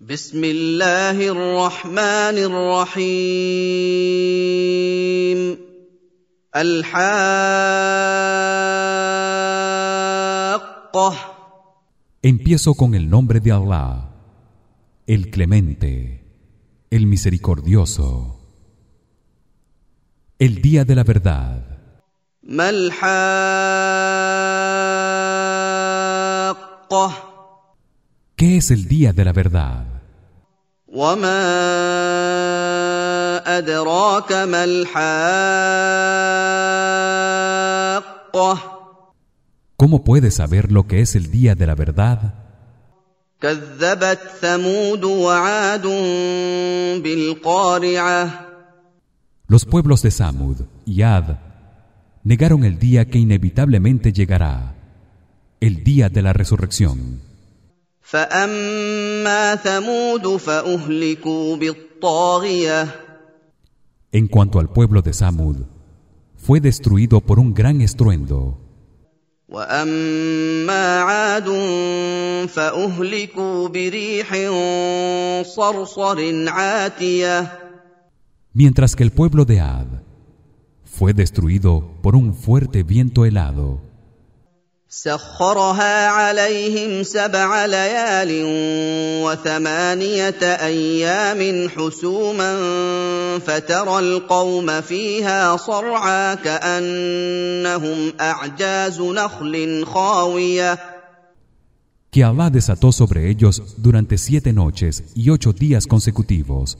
بسم الله الرحمن الرحيم الحاقه Empiezo con el nombre de Allah, el Clemente, el Misericordioso. El día de la verdad. ما الحاقه ¿Qué es el día de la verdad? وما ادراك ما الحاقه ¿Cómo puedes saber lo que es el día de la verdad? كذبت ثمود وعاد بالقارعه Los pueblos de Samud y Ad negaron el día que inevitablemente llegará, el día de la resurrección. فاما ثمود فاهلكوا بالطاغيه En cuanto al pueblo de Samud, fue destruido por un gran estruendo. واما عاد فاهلكوا بريح صرصر عاتيه Mientras que el pueblo de Ad fue destruido por un fuerte viento helado سخرها عليهم سبع ليال وثمانيه ايام حسوما فترى القوم فيها صرعى كانهم اعجاز نخل خاويه que Allah desató sobre ellos durante siete noches y ocho días consecutivos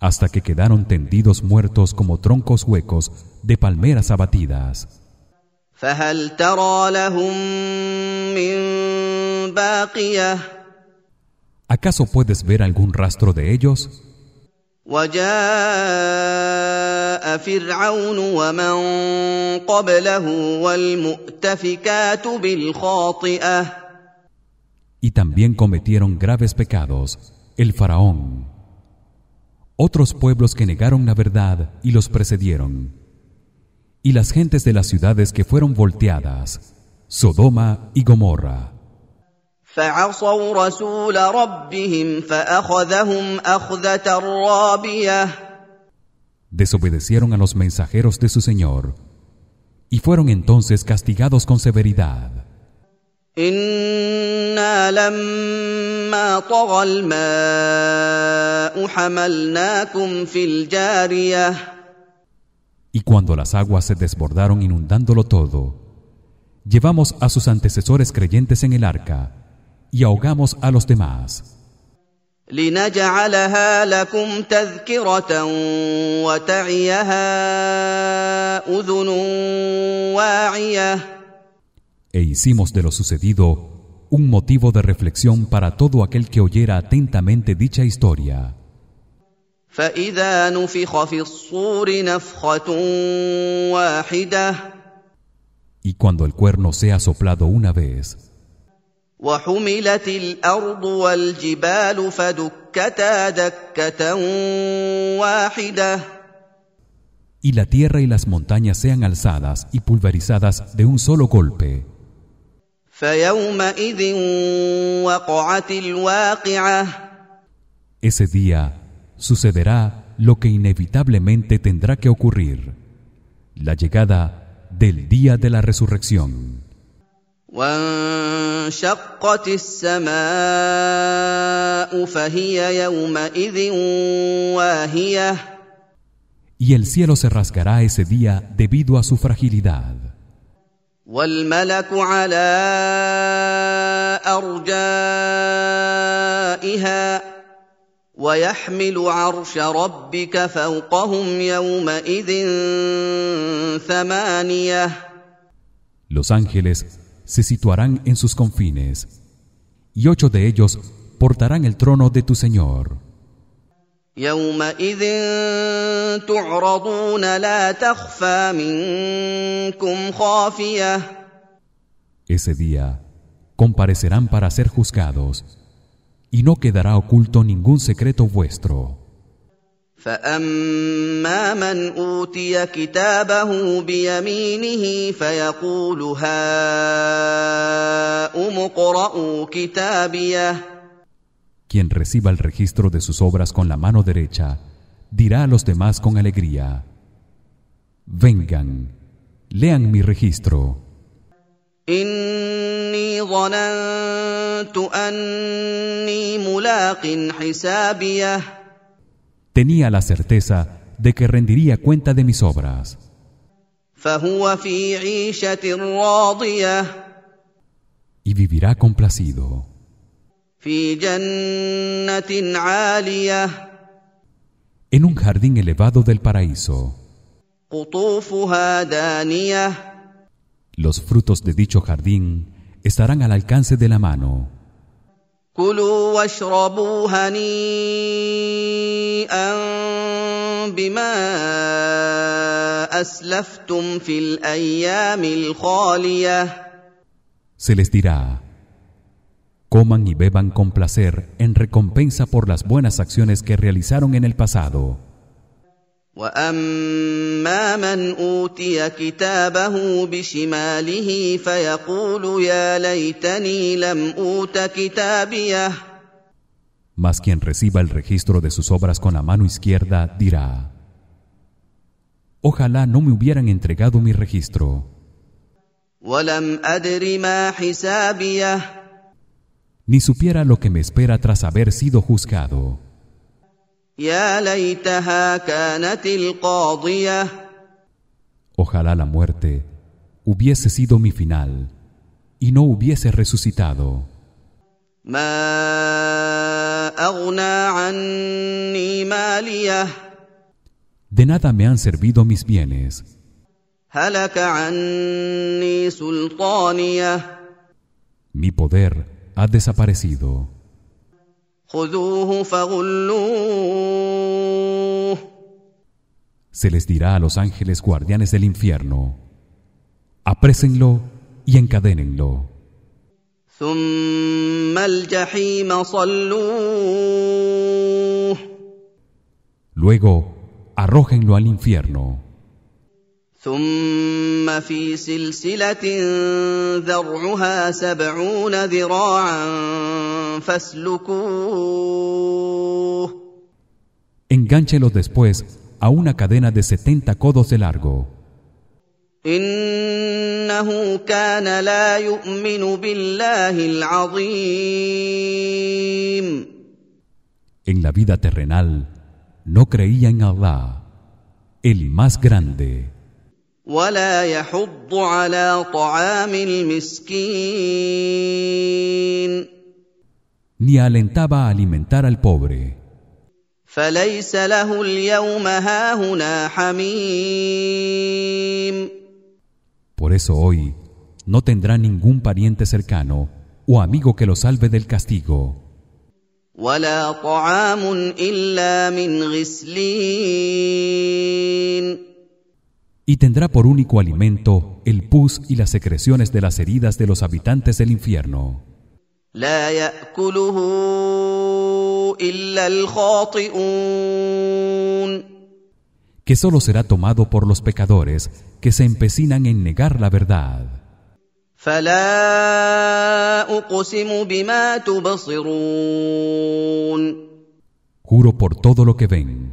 hasta que quedaron tendidos muertos como troncos huecos de palmeras abatidas فهل ترى لهم من باقيه ¿acaso puedes ver algún rastro de ellos? وجاء فرعون ومن قبله والمؤتفكات بالخاطئه y también cometieron graves pecados el faraón otros pueblos que negaron la verdad y los precedieron y las gentes de las ciudades que fueron volteadas Sodoma y Gomorra فعصوا رسول ربهم فاخذهم اخذه رابيه desobedecieron a los mensajeros de su Señor y fueron entonces castigados con severidad انا لما طغى الماء حملناكم في الجاريه y cuando las aguas se desbordaron inundándolo todo llevamos a sus antecesores creyentes en el arca y ahogamos a los demás لنجعلها لكم تذكره وتعيها اذن واعيه e hicimos de lo sucedido un motivo de reflexión para todo aquel que oyera atentamente dicha historia فاذا نفخ في الصور نفخه واحده y cuando el cuerno sea soplado una vez وحملت الارض والجبال فدكتا دكه واحده y la tierra y las montañas sean alzadas y pulverizadas de un solo golpe فيومئذ وقعت الواقعه ese día sucederá lo que inevitablemente tendrá que ocurrir la llegada del día de la resurrección وانشقت السماء فهي يومئذ واهيه y el cielo se rasgará ese día debido a su fragilidad والملك على ارجائها ويحمل عرش ربك فوقهم يومئذ ثمانيه los ángeles se situarán en sus confines y ocho de ellos portarán el trono de tu Señor يومئذ تعرضون لا تخفى منكم خافيه ese día comparecerán para ser juzgados y no quedará oculto ningún secreto vuestro فاما من اوتي كتابه بيمينه فيقول هاؤم اقرءوا كتابيه quien reciba el registro de sus obras con la mano derecha dirá a los demás con alegría vengan lean mi registro إني ظننت أني ملاق حسابيه tenía la certeza de que rendiría cuenta de mis obras فهو في عيشة راضية y vivirá complacido في جنة عالية en un jardín elevado del paraíso قطوفها دانية Los frutos de dicho jardín estarán al alcance de la mano. Aslaftum fil. Se les dirá: Coman y beban con placer en recompensa por las buenas acciones que realizaron en el pasado. واما من اوتي كتابه بشماله فيقول يا ليتني لم اوت كتابيه mas quien reciba el registro de sus obras con la mano izquierda dirá ojalá no me hubieran entregado mi registro ولم ادر ما حسابيه ni supiera lo que me espera tras haber sido juzgado يا ليتها كانت القاضيه ojalá la muerte hubiese sido mi final y no hubiese resucitado ما اغنى عني ماليه de nada me han servido mis bienes هلك عني سلطانيه mi poder ha desaparecido خذوه فغلوه se les dirá a los ángeles guardianes del infierno aprésenlo y encadénenlo ثم الجحيم صلوه luego arrójenlo al infierno ثم في سلسله ذرعها سبعون ذراعا فاسلكوه engánchelos después a una cadena de 70 codos de largo انه كان لا يؤمن بالله العظيم en la vida terrenal no creía en Allah el más grande ولا يحض على طعام المسكين ni alentaba a alimentar al pobre فليس له اليوم هاهنا حميم por eso hoy no tendrá ningún pariente cercano o amigo que lo salve del castigo ولا طعام الا من غسلين y tendrá por único alimento el pus y las secreciones de las heridas de los habitantes del infierno لا ياكله الا الخاطئون que solo será tomado por los pecadores que se empecinan en negar la verdad فلا اقسم بما تبصرون juro por todo lo que ven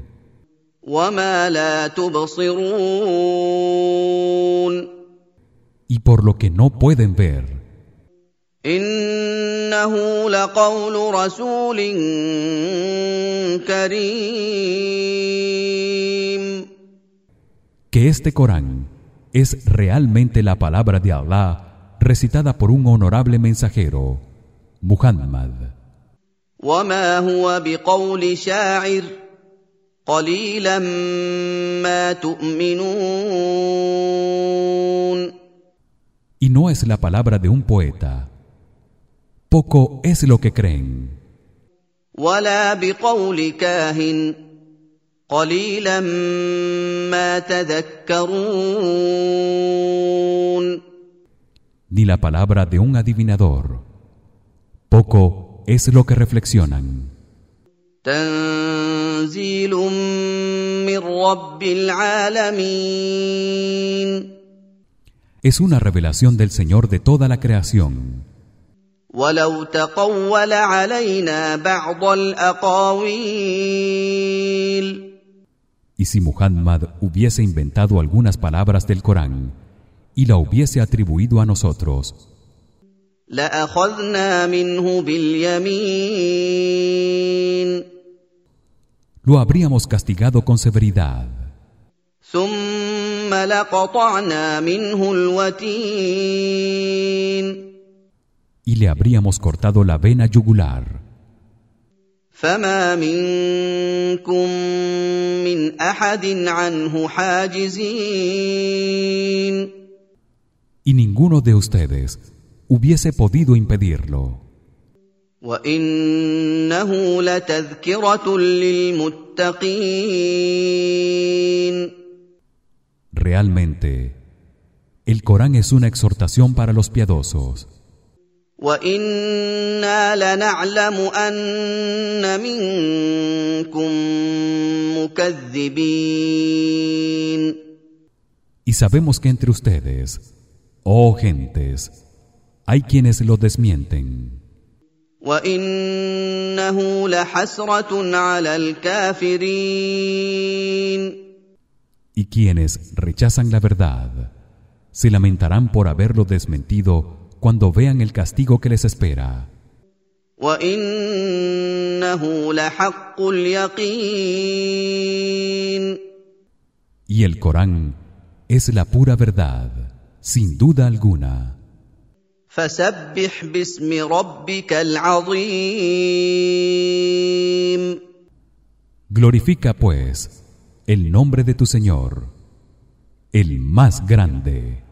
وما لا تبصرون y por lo que no pueden ver انه لقول رسول كريم que este Corán es realmente la palabra de Allah recitada por un honorable mensajero Muhammad وما هو بقول شاعر قليلا ما تؤمنون y no es la palabra de un poeta poco es lo que creen. Ni la palabra de un adivinador. Poco es lo que reflexionan. Es una revelación del Señor de toda la creación. ولو تقول علينا بعض الاقاويل Y si Muhammad hubiese inventado algunas palabras del Corán y la hubiese atribuido a nosotros, لاخذنا منه باليمين lo habríamos castigado con severidad ثم لقطعنا منه الوتين y le habríamos cortado la vena yugular. فما منكم من احد عنه حاجزين Y ninguno de ustedes hubiese podido impedirlo. وانه لتذكره للمتقين Realmente, el Corán es una exhortación para los piadosos. وانا لنعلم ان منكم مكذبين Y sabemos que entre ustedes, oh gentes, hay quienes lo desmienten. وانه لحسره على الكافرين Y quienes rechazan la verdad se lamentarán por haberlo desmentido cuando vean el castigo que les espera. Y el Corán es la pura verdad, sin duda alguna. Glorifica pues el nombre de tu Señor, el más grande.